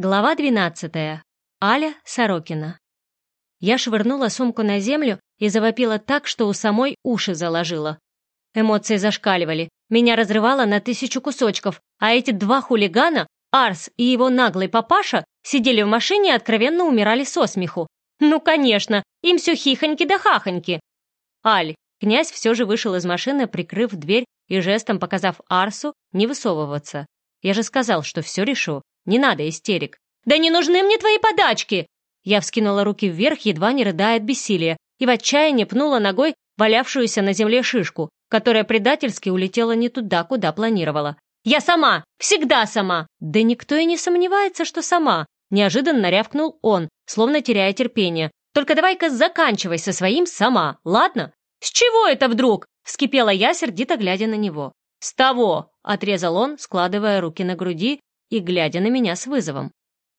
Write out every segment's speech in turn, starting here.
Глава 12. Аля Сорокина. Я швырнула сумку на землю и завопила так, что у самой уши заложила. Эмоции зашкаливали, меня разрывало на тысячу кусочков, а эти два хулигана, Арс и его наглый папаша, сидели в машине и откровенно умирали со смеху. Ну, конечно, им все хихоньки да хахоньки. Аль, князь все же вышел из машины, прикрыв дверь и жестом показав Арсу не высовываться. Я же сказал, что все решу. Не надо истерик. «Да не нужны мне твои подачки!» Я вскинула руки вверх, едва не рыдая от бессилия, и в отчаянии пнула ногой валявшуюся на земле шишку, которая предательски улетела не туда, куда планировала. «Я сама! Всегда сама!» «Да никто и не сомневается, что сама!» Неожиданно рявкнул он, словно теряя терпение. «Только давай-ка заканчивай со своим сама, ладно?» «С чего это вдруг?» — вскипела я, сердито глядя на него. «С того!» — отрезал он, складывая руки на груди и глядя на меня с вызовом.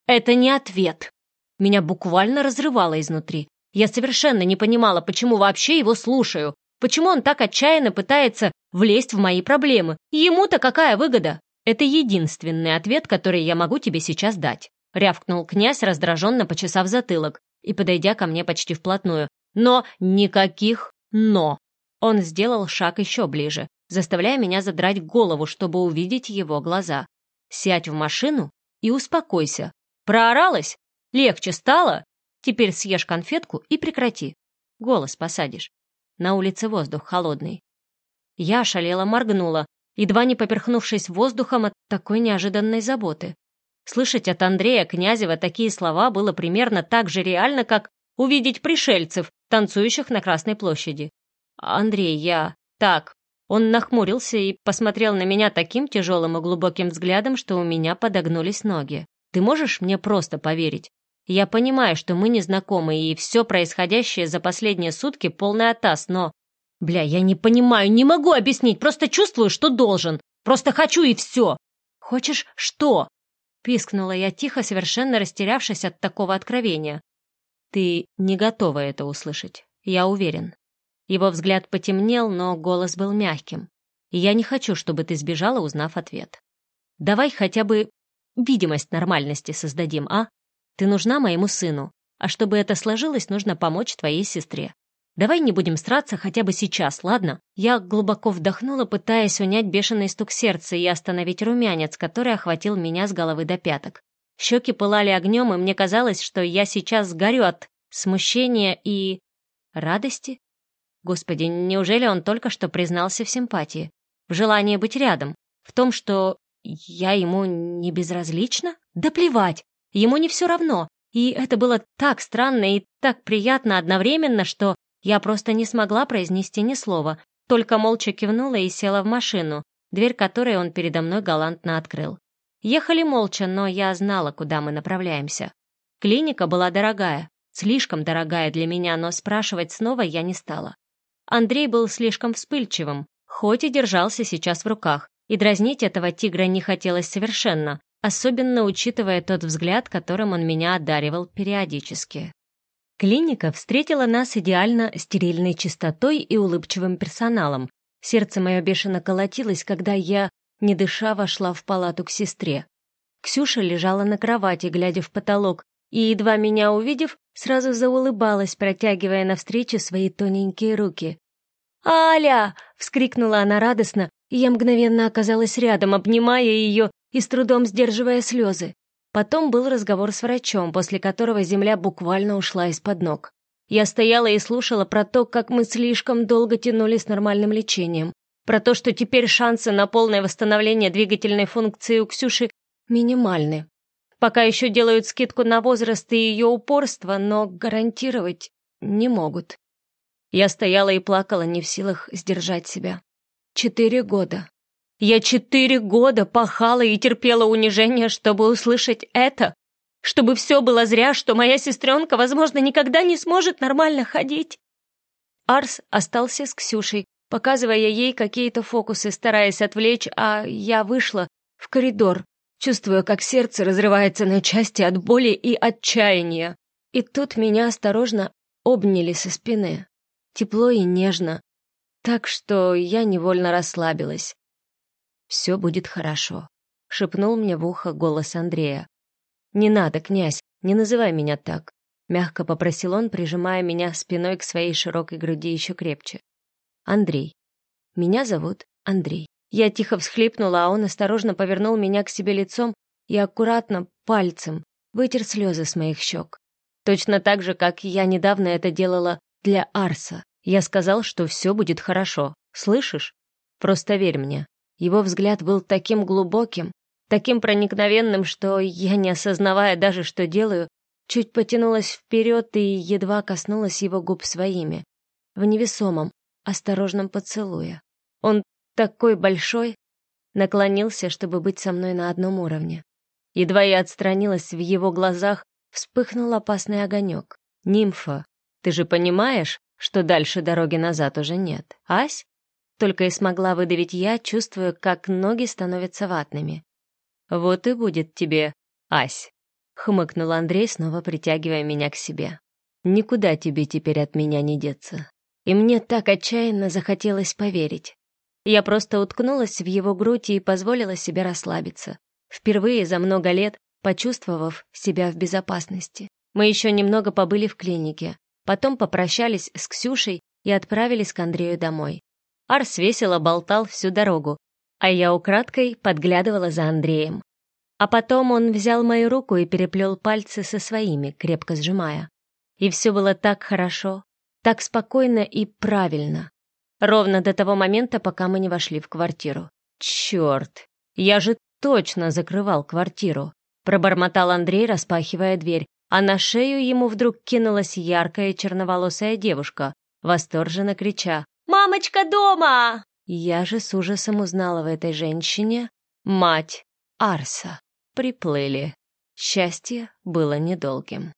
«Это не ответ!» Меня буквально разрывало изнутри. Я совершенно не понимала, почему вообще его слушаю, почему он так отчаянно пытается влезть в мои проблемы. Ему-то какая выгода? Это единственный ответ, который я могу тебе сейчас дать. Рявкнул князь, раздраженно почесав затылок и подойдя ко мне почти вплотную. Но никаких «но». Он сделал шаг еще ближе, заставляя меня задрать голову, чтобы увидеть его глаза. Сядь в машину и успокойся. Прооралась? Легче стало? Теперь съешь конфетку и прекрати. Голос посадишь. На улице воздух холодный. Я шалела моргнула, едва не поперхнувшись воздухом от такой неожиданной заботы. Слышать от Андрея Князева такие слова было примерно так же реально, как увидеть пришельцев, танцующих на Красной площади. «Андрей, я...» «Так, он нахмурился и посмотрел на меня таким тяжелым и глубоким взглядом, что у меня подогнулись ноги. «Ты можешь мне просто поверить? Я понимаю, что мы не знакомы, и все происходящее за последние сутки полный атас, но... Бля, я не понимаю, не могу объяснить, просто чувствую, что должен. Просто хочу и все. Хочешь что? Пискнула я тихо, совершенно растерявшись от такого откровения. Ты не готова это услышать, я уверен. Его взгляд потемнел, но голос был мягким. Я не хочу, чтобы ты сбежала, узнав ответ. Давай хотя бы видимость нормальности создадим, а? Ты нужна моему сыну, а чтобы это сложилось, нужно помочь твоей сестре. Давай не будем сраться хотя бы сейчас, ладно? Я глубоко вдохнула, пытаясь унять бешеный стук сердца и остановить румянец, который охватил меня с головы до пяток. Щеки пылали огнем, и мне казалось, что я сейчас сгорю от смущения и... радости? Господи, неужели он только что признался в симпатии? В желании быть рядом? В том, что я ему не безразлична? Да плевать! Ему не все равно. И это было так странно и так приятно одновременно, что я просто не смогла произнести ни слова, только молча кивнула и села в машину, дверь которой он передо мной галантно открыл. Ехали молча, но я знала, куда мы направляемся. Клиника была дорогая, слишком дорогая для меня, но спрашивать снова я не стала. Андрей был слишком вспыльчивым, хоть и держался сейчас в руках, и дразнить этого тигра не хотелось совершенно, особенно учитывая тот взгляд, которым он меня одаривал периодически. Клиника встретила нас идеально стерильной чистотой и улыбчивым персоналом. Сердце мое бешено колотилось, когда я, не дыша, вошла в палату к сестре. Ксюша лежала на кровати, глядя в потолок, и, едва меня увидев, сразу заулыбалась, протягивая навстречу свои тоненькие руки. «Аля!» — вскрикнула она радостно, и я мгновенно оказалась рядом, обнимая ее и с трудом сдерживая слезы. Потом был разговор с врачом, после которого земля буквально ушла из-под ног. Я стояла и слушала про то, как мы слишком долго тянули с нормальным лечением, про то, что теперь шансы на полное восстановление двигательной функции у Ксюши минимальны. Пока еще делают скидку на возраст и ее упорство, но гарантировать не могут. Я стояла и плакала, не в силах сдержать себя. Четыре года. Я четыре года пахала и терпела унижение, чтобы услышать это. Чтобы все было зря, что моя сестренка, возможно, никогда не сможет нормально ходить. Арс остался с Ксюшей, показывая ей какие-то фокусы, стараясь отвлечь, а я вышла в коридор, чувствуя, как сердце разрывается на части от боли и отчаяния. И тут меня осторожно обняли со спины, тепло и нежно, так что я невольно расслабилась. «Все будет хорошо», — шепнул мне в ухо голос Андрея. «Не надо, князь, не называй меня так», — мягко попросил он, прижимая меня спиной к своей широкой груди еще крепче. «Андрей. Меня зовут Андрей». Я тихо всхлипнула, а он осторожно повернул меня к себе лицом и аккуратно, пальцем, вытер слезы с моих щек. Точно так же, как я недавно это делала для Арса. Я сказал, что все будет хорошо. Слышишь? Просто верь мне. Его взгляд был таким глубоким, таким проникновенным, что я, не осознавая даже, что делаю, чуть потянулась вперед и едва коснулась его губ своими, в невесомом, осторожном поцелуе. Он такой большой, наклонился, чтобы быть со мной на одном уровне. Едва я отстранилась, в его глазах вспыхнул опасный огонек. «Нимфа, ты же понимаешь, что дальше дороги назад уже нет, ась?» Только и смогла выдавить я, чувствуя, как ноги становятся ватными. «Вот и будет тебе, ась», — хмыкнул Андрей, снова притягивая меня к себе. «Никуда тебе теперь от меня не деться». И мне так отчаянно захотелось поверить. Я просто уткнулась в его грудь и позволила себе расслабиться. Впервые за много лет почувствовав себя в безопасности. Мы еще немного побыли в клинике, потом попрощались с Ксюшей и отправились к Андрею домой. Арс весело болтал всю дорогу, а я украдкой подглядывала за Андреем. А потом он взял мою руку и переплел пальцы со своими, крепко сжимая. И все было так хорошо, так спокойно и правильно. Ровно до того момента, пока мы не вошли в квартиру. Черт, я же точно закрывал квартиру. Пробормотал Андрей, распахивая дверь, а на шею ему вдруг кинулась яркая черноволосая девушка, восторженно крича «Мамочка дома!» Я же с ужасом узнала в этой женщине мать Арса. Приплыли. Счастье было недолгим.